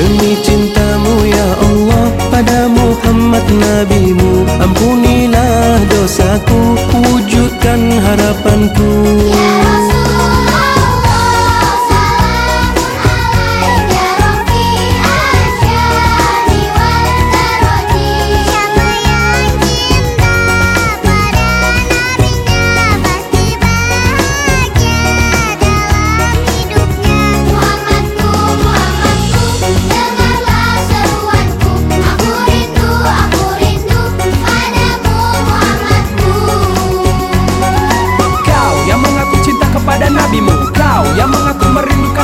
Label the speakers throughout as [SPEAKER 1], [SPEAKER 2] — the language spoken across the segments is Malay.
[SPEAKER 1] Demi cintamu
[SPEAKER 2] ya Allah pada
[SPEAKER 3] Muhammad nabimu ampunilah dosaku wujudkan harapanku.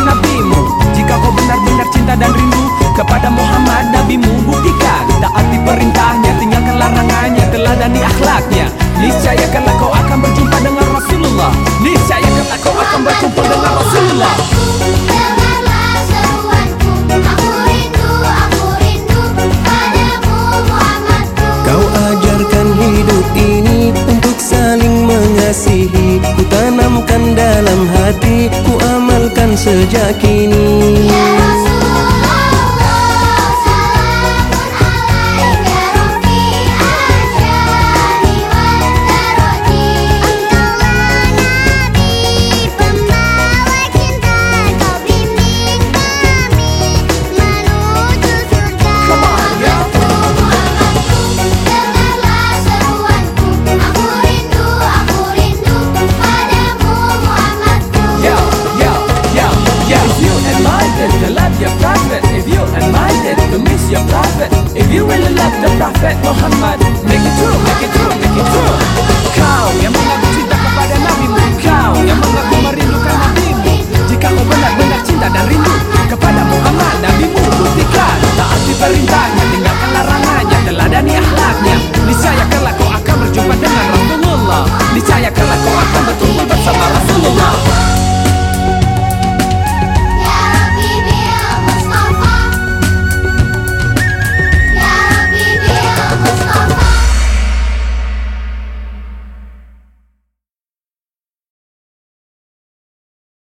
[SPEAKER 3] nabimu. Jika kau benar-benar cinta dan rindu Kepada Muhammad nabimu Buktikan taati perintahnya. Tinggalkan larangannya Teladani akhlaknya. Niscayakanlah kau akan berjumpa dengan Rasulullah. Niscayakanlah kau akan berjumpa dengan Rasulullah.
[SPEAKER 1] sejak kini.